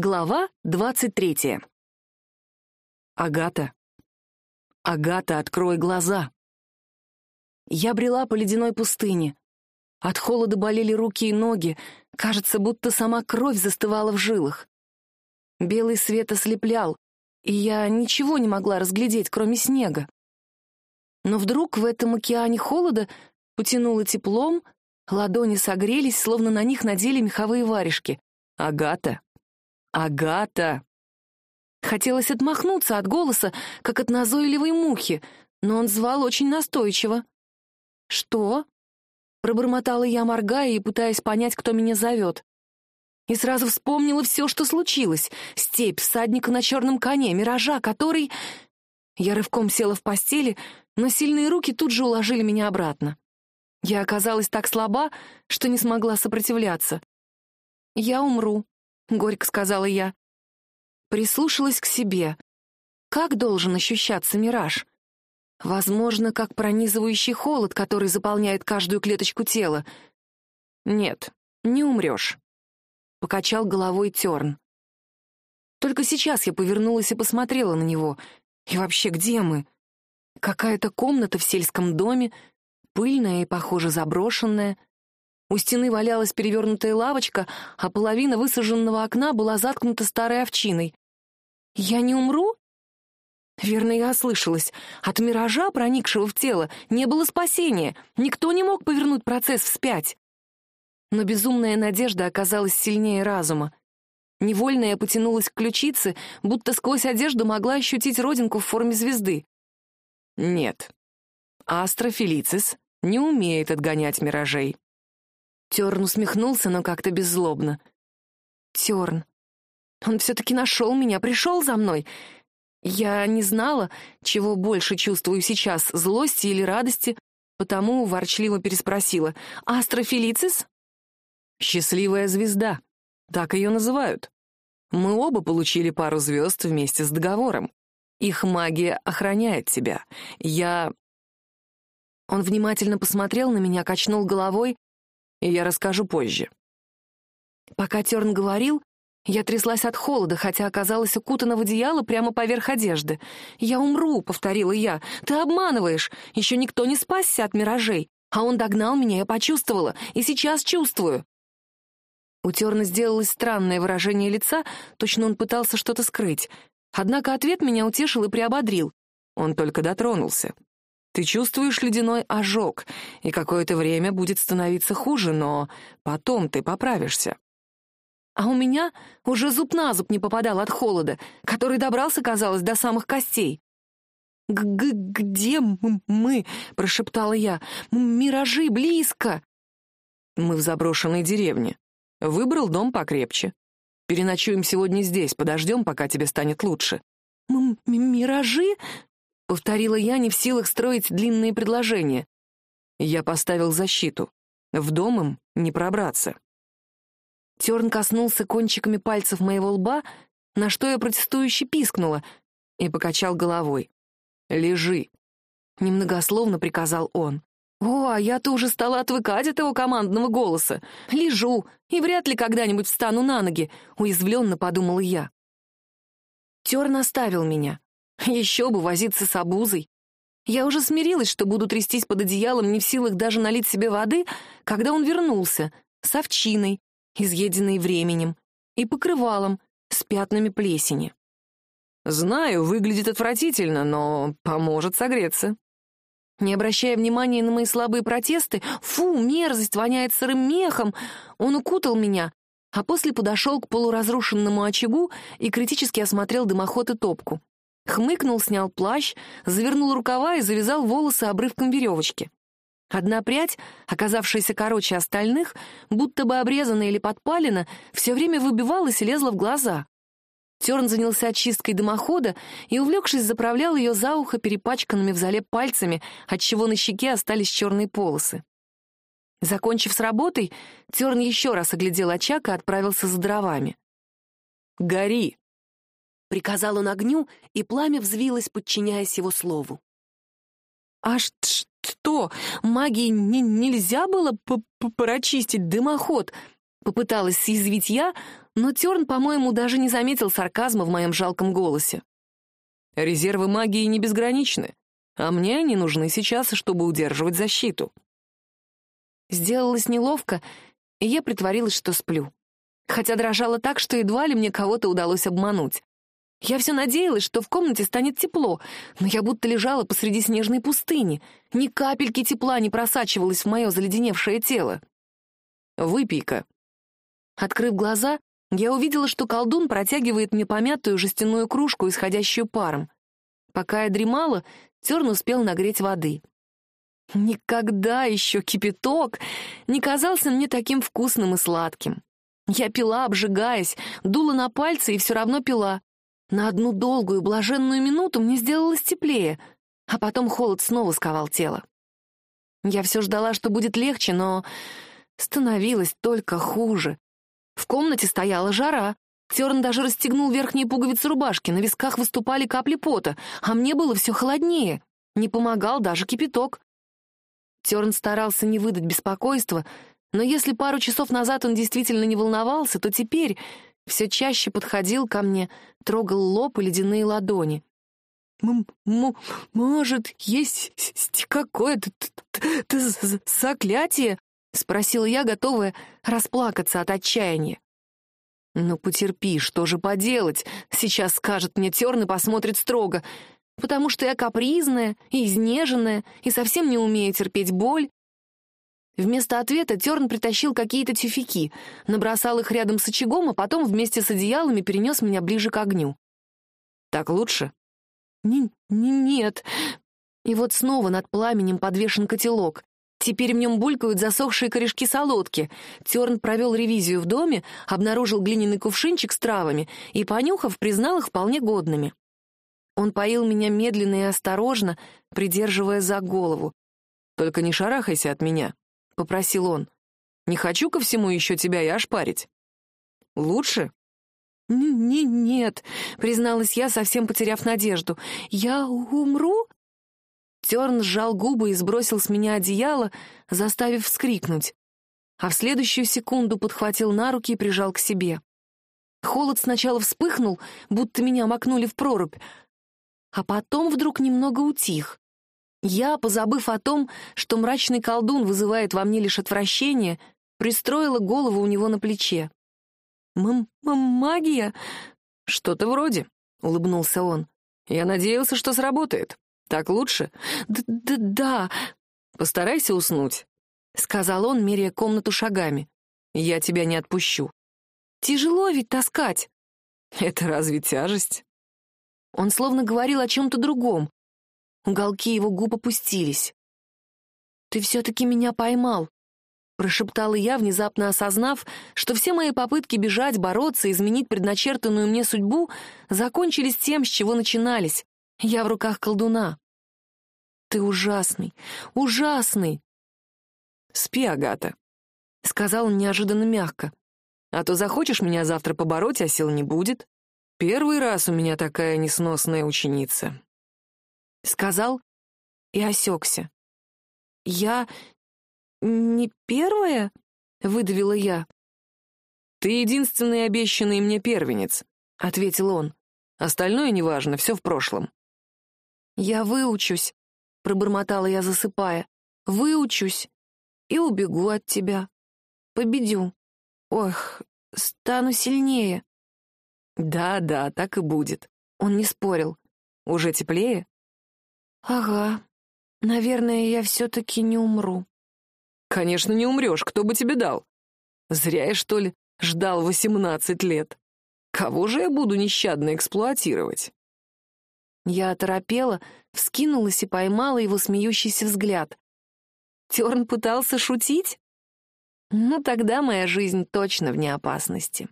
Глава двадцать третья. Агата. Агата, открой глаза. Я брела по ледяной пустыне. От холода болели руки и ноги, кажется, будто сама кровь застывала в жилах. Белый свет ослеплял, и я ничего не могла разглядеть, кроме снега. Но вдруг в этом океане холода потянуло теплом, ладони согрелись, словно на них надели меховые варежки. Агата, «Агата!» Хотелось отмахнуться от голоса, как от назойливой мухи, но он звал очень настойчиво. «Что?» — пробормотала я, моргая и пытаясь понять, кто меня зовет. И сразу вспомнила все, что случилось. Степь, всадника на черном коне, миража, который... Я рывком села в постели, но сильные руки тут же уложили меня обратно. Я оказалась так слаба, что не смогла сопротивляться. «Я умру», — горько сказала я. Прислушалась к себе. Как должен ощущаться мираж? Возможно, как пронизывающий холод, который заполняет каждую клеточку тела. Нет, не умрешь. Покачал головой Терн. Только сейчас я повернулась и посмотрела на него. И вообще, где мы? Какая-то комната в сельском доме, пыльная и, похоже, заброшенная — у стены валялась перевернутая лавочка, а половина высаженного окна была заткнута старой овчиной. «Я не умру?» Верно, я ослышалась. От миража, проникшего в тело, не было спасения. Никто не мог повернуть процесс вспять. Но безумная надежда оказалась сильнее разума. Невольно я потянулась к ключице, будто сквозь одежду могла ощутить родинку в форме звезды. Нет. Астра Фелицис не умеет отгонять миражей. Терн усмехнулся, но как-то беззлобно. Терн. Он все-таки нашел меня, пришел за мной. Я не знала, чего больше чувствую сейчас, злости или радости, потому ворчливо переспросила. «Астрофилицис?» «Счастливая звезда. Так ее называют. Мы оба получили пару звезд вместе с договором. Их магия охраняет тебя. Я...» Он внимательно посмотрел на меня, качнул головой, и я расскажу позже. Пока Терн говорил, я тряслась от холода, хотя оказалась укутана в одеяло прямо поверх одежды. «Я умру», — повторила я. «Ты обманываешь. Еще никто не спасся от миражей. А он догнал меня, я почувствовала. И сейчас чувствую». У Терна сделалось странное выражение лица, точно он пытался что-то скрыть. Однако ответ меня утешил и приободрил. Он только дотронулся. Ты чувствуешь ледяной ожог, и какое-то время будет становиться хуже, но потом ты поправишься. А у меня уже зуб на зуб не попадал от холода, который добрался, казалось, до самых костей. Г -г «Где мы?» — прошептала я. «Миражи близко!» «Мы в заброшенной деревне. Выбрал дом покрепче. Переночуем сегодня здесь, подождем, пока тебе станет лучше». М «Миражи?» Повторила я, не в силах строить длинные предложения. Я поставил защиту. В дом им не пробраться. Терн коснулся кончиками пальцев моего лба, на что я протестующе пискнула, и покачал головой. «Лежи», — немногословно приказал он. «О, а я-то уже стала отвыкать от его командного голоса. Лежу, и вряд ли когда-нибудь встану на ноги», — уязвленно подумала я. Терн оставил меня. Еще бы возиться с обузой. Я уже смирилась, что буду трястись под одеялом, не в силах даже налить себе воды, когда он вернулся, с овчиной, изъеденной временем, и покрывалом, с пятнами плесени. «Знаю, выглядит отвратительно, но поможет согреться». Не обращая внимания на мои слабые протесты, «Фу, мерзость, воняет сырым мехом!» Он укутал меня, а после подошел к полуразрушенному очагу и критически осмотрел дымоход и топку. Хмыкнул, снял плащ, завернул рукава и завязал волосы обрывком веревочки. Одна прядь, оказавшаяся короче остальных, будто бы обрезана или подпалена, все время выбивалась и лезла в глаза. Терн занялся очисткой дымохода и, увлекшись, заправлял ее за ухо перепачканными в зале пальцами, отчего на щеке остались черные полосы. Закончив с работой, Терн еще раз оглядел очаг и отправился за дровами. «Гори!» Приказал он огню, и пламя взвилось, подчиняясь его слову. «А что, магии не нельзя было прочистить дымоход?» — Попыталась съязвить я, но Терн, по-моему, даже не заметил сарказма в моем жалком голосе. Резервы магии не безграничны, а мне они нужны сейчас, чтобы удерживать защиту. Сделалось неловко, и я притворилась, что сплю. Хотя дрожала так, что едва ли мне кого-то удалось обмануть. Я все надеялась, что в комнате станет тепло, но я будто лежала посреди снежной пустыни. Ни капельки тепла не просачивалось в мое заледеневшее тело. «Выпей-ка». Открыв глаза, я увидела, что колдун протягивает мне помятую жестяную кружку, исходящую паром. Пока я дремала, Терн успел нагреть воды. Никогда еще кипяток не казался мне таким вкусным и сладким. Я пила, обжигаясь, дула на пальцы и все равно пила. На одну долгую, блаженную минуту мне сделалось теплее, а потом холод снова сковал тело. Я все ждала, что будет легче, но становилось только хуже. В комнате стояла жара. Терн даже расстегнул верхние пуговицы рубашки, на висках выступали капли пота, а мне было все холоднее. Не помогал даже кипяток. Терн старался не выдать беспокойства, но если пару часов назад он действительно не волновался, то теперь все чаще подходил ко мне, трогал лоб и ледяные ладони. М «Может, есть какое-то заклятие?» — спросила я, готовая расплакаться от отчаяния. «Ну, потерпи, что же поделать?» — сейчас скажет мне Терн и посмотрит строго потому что я капризная и изнеженная и совсем не умею терпеть боль. Вместо ответа Терн притащил какие-то тюфяки, набросал их рядом с очагом, а потом вместе с одеялами перенес меня ближе к огню. «Так лучше?» Н «Нет». И вот снова над пламенем подвешен котелок. Теперь в нем булькают засохшие корешки солодки. Терн провел ревизию в доме, обнаружил глиняный кувшинчик с травами и, понюхав, признал их вполне годными. Он поил меня медленно и осторожно, придерживая за голову. «Только не шарахайся от меня», — попросил он. «Не хочу ко всему еще тебя и ошпарить». «Лучше?» «Не «Нет», — призналась я, совсем потеряв надежду. «Я умру?» Терн сжал губы и сбросил с меня одеяло, заставив вскрикнуть. А в следующую секунду подхватил на руки и прижал к себе. Холод сначала вспыхнул, будто меня макнули в прорубь, а потом вдруг немного утих. Я, позабыв о том, что мрачный колдун вызывает во мне лишь отвращение, пристроила голову у него на плече. «М -м «Магия?» «Что-то вроде», — улыбнулся он. «Я надеялся, что сработает. Так лучше?» Д -д «Да». «Постарайся уснуть», — сказал он, меряя комнату шагами. «Я тебя не отпущу». «Тяжело ведь таскать». «Это разве тяжесть?» Он словно говорил о чем-то другом. Уголки его губ опустились. «Ты все-таки меня поймал», — прошептала я, внезапно осознав, что все мои попытки бежать, бороться, изменить предначертанную мне судьбу закончились тем, с чего начинались. Я в руках колдуна. «Ты ужасный, ужасный!» «Спи, Агата», — сказал он неожиданно мягко. «А то захочешь меня завтра побороть, а сил не будет». Первый раз у меня такая несносная ученица. Сказал и осекся. Я не первая? Выдавила я. Ты единственный обещанный мне первенец, ответил он. Остальное неважно, все в прошлом. Я выучусь, пробормотала я, засыпая. Выучусь и убегу от тебя. Победю. Ох, стану сильнее. Да-да, так и будет. Он не спорил. Уже теплее? Ага. Наверное, я все-таки не умру. Конечно, не умрешь, кто бы тебе дал? Зря я, что ли, ждал восемнадцать лет. Кого же я буду нещадно эксплуатировать? Я оторопела, вскинулась и поймала его смеющийся взгляд. Терн пытался шутить? Ну, тогда моя жизнь точно вне опасности.